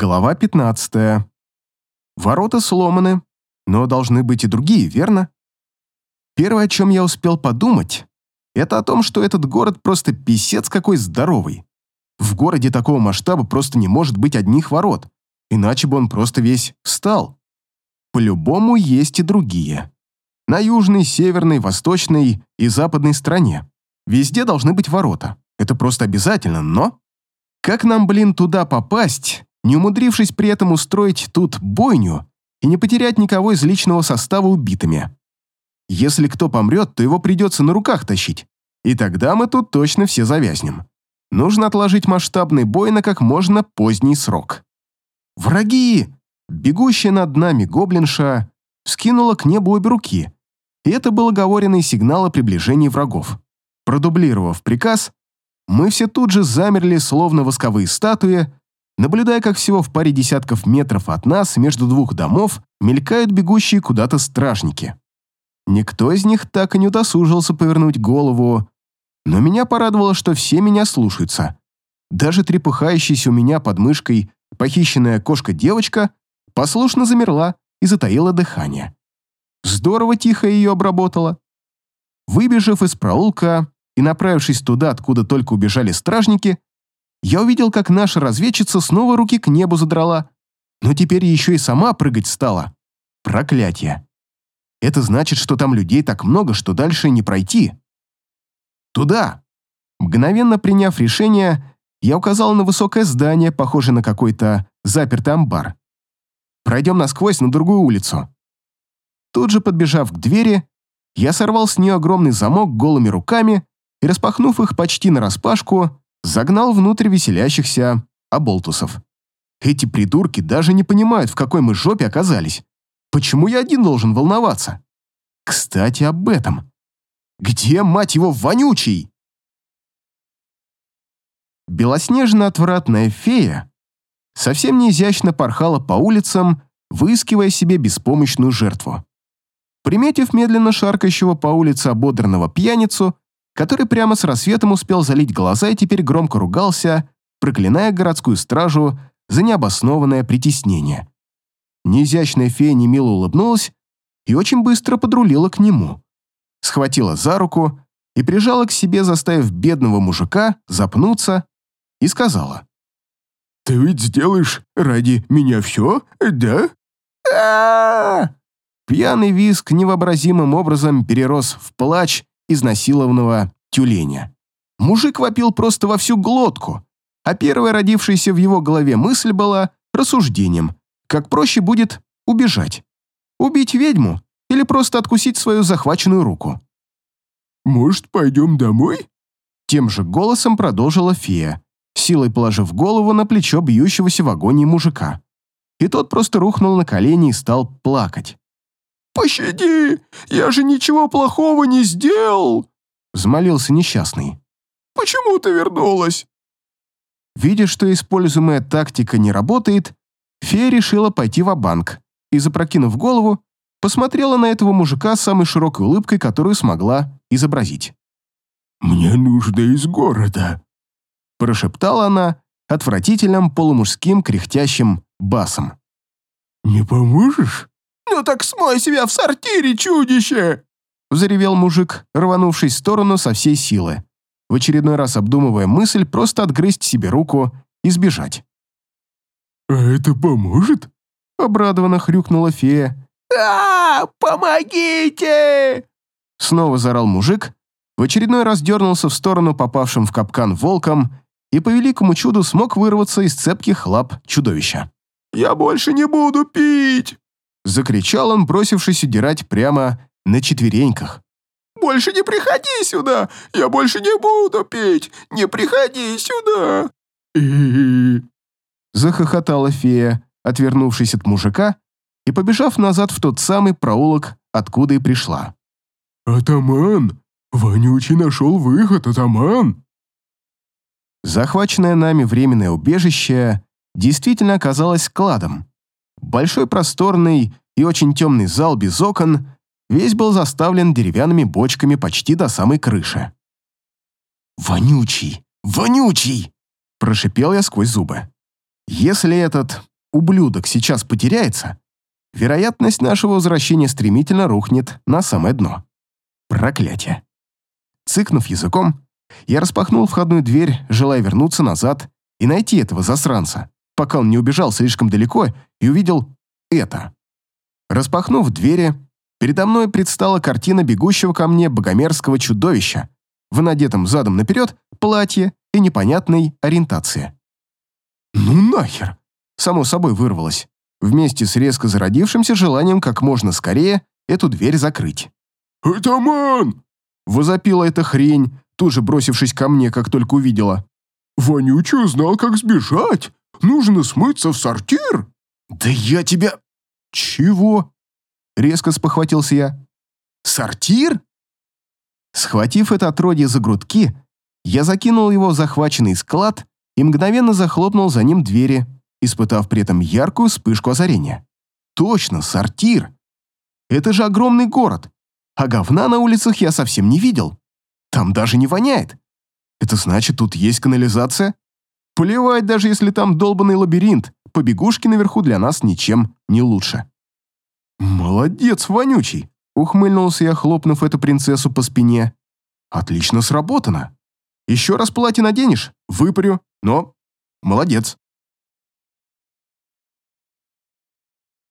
Глава 15. Ворота сломаны, но должны быть и другие, верно? Первое, о чем я успел подумать, это о том, что этот город просто писец какой здоровый. В городе такого масштаба просто не может быть одних ворот, иначе бы он просто весь встал. По-любому есть и другие. На южной, северной, восточной и западной стороне. Везде должны быть ворота. Это просто обязательно, но... Как нам, блин, туда попасть, не умудрившись при этом устроить тут бойню и не потерять никого из личного состава убитыми. Если кто помрет, то его придется на руках тащить, и тогда мы тут точно все завязнем. Нужно отложить масштабный бой на как можно поздний срок. «Враги!» Бегущая над нами гоблинша скинула к небу обе руки, и это был оговоренный сигнал о приближении врагов. Продублировав приказ, мы все тут же замерли, словно восковые статуи, наблюдая, как всего в паре десятков метров от нас между двух домов мелькают бегущие куда-то стражники. Никто из них так и не удосужился повернуть голову, но меня порадовало, что все меня слушаются. Даже трепыхающаяся у меня под мышкой похищенная кошка-девочка послушно замерла и затаила дыхание. Здорово тихо ее обработала. Выбежав из проулка и направившись туда, откуда только убежали стражники, я увидел, как наша разведчица снова руки к небу задрала, но теперь еще и сама прыгать стала. Проклятие. Это значит, что там людей так много, что дальше не пройти. Туда. Мгновенно приняв решение, я указал на высокое здание, похожее на какой-то запертый амбар. Пройдем насквозь на другую улицу. Тут же подбежав к двери, я сорвал с нее огромный замок голыми руками и, распахнув их почти нараспашку, загнал внутрь веселящихся оболтусов. Эти придурки даже не понимают, в какой мы жопе оказались. Почему я один должен волноваться? Кстати, об этом. Где, мать его, вонючий? Белоснежно-отвратная фея совсем неизящно порхала по улицам, выискивая себе беспомощную жертву. Приметив медленно шаркающего по улице ободранного пьяницу, который прямо с рассветом успел залить глаза и теперь громко ругался, проклиная городскую стражу за необоснованное притеснение. Неизящная фея немило улыбнулась и очень быстро подрулила к нему. Схватила за руку и прижала к себе, заставив бедного мужика запнуться, и сказала. «Ты ведь сделаешь ради меня все, да?» Пьяный виск невообразимым образом перерос в плач изнасилованного тюленя. Мужик вопил просто во всю глотку, а первая родившаяся в его голове мысль была рассуждением, как проще будет убежать. Убить ведьму или просто откусить свою захваченную руку. «Может, пойдем домой?» Тем же голосом продолжила фея, силой положив голову на плечо бьющегося в агонии мужика. И тот просто рухнул на колени и стал плакать. «Пощади! Я же ничего плохого не сделал!» Взмолился несчастный. «Почему ты вернулась?» Видя, что используемая тактика не работает, фея решила пойти в банк и, запрокинув голову, посмотрела на этого мужика с самой широкой улыбкой, которую смогла изобразить. «Мне нужно из города», – прошептала она отвратительным полумужским кряхтящим басом. «Не поможешь?» «Ну так смой себя в сортире, чудище!» Взревел мужик, рванувшись в сторону со всей силы, в очередной раз обдумывая мысль просто отгрызть себе руку и сбежать. «А это поможет?» Обрадованно хрюкнула фея. а, Помогите!» Снова заорал мужик, в очередной раз дернулся в сторону попавшим в капкан волком и по великому чуду смог вырваться из цепких лап чудовища. «Я больше не буду пить!» Закричал он, бросившись удирать прямо на четвереньках. «Больше не приходи сюда! Я больше не буду пить! Не приходи сюда!» Захохотала фея, отвернувшись от мужика и побежав назад в тот самый проулок, откуда и пришла. «Атаман! Вонючий нашел выход, атаман!» Захваченное нами временное убежище действительно оказалось складом. Большой просторный и очень темный зал без окон весь был заставлен деревянными бочками почти до самой крыши. «Вонючий! Вонючий!» – прошипел я сквозь зубы. Если этот ублюдок сейчас потеряется, вероятность нашего возвращения стремительно рухнет на самое дно. Проклятие. Цыкнув языком, я распахнул входную дверь, желая вернуться назад и найти этого засранца, пока он не убежал слишком далеко и увидел это. Распахнув двери, передо мной предстала картина бегущего ко мне богомерзкого чудовища в надетом задом наперед платье и непонятной ориентации. «Ну нахер!» Само собой вырвалось, вместе с резко зародившимся желанием как можно скорее эту дверь закрыть. «Атаман!» — возопила эта хрень, тут же бросившись ко мне, как только увидела. «Вонючий узнал, как сбежать. Нужно смыться в сортир». «Да я тебя...» «Чего?» — резко спохватился я. «Сортир?» Схватив это отродье за грудки, я закинул его в захваченный склад и мгновенно захлопнул за ним двери, испытав при этом яркую вспышку озарения. «Точно, сортир! Это же огромный город, а говна на улицах я совсем не видел. Там даже не воняет. Это значит, тут есть канализация? Плевать, даже если там долбанный лабиринт, побегушки наверху для нас ничем не лучше». «Молодец, вонючий!» — ухмыльнулся я, хлопнув эту принцессу по спине. «Отлично сработано. Еще раз платье наденешь, выпарю, но молодец».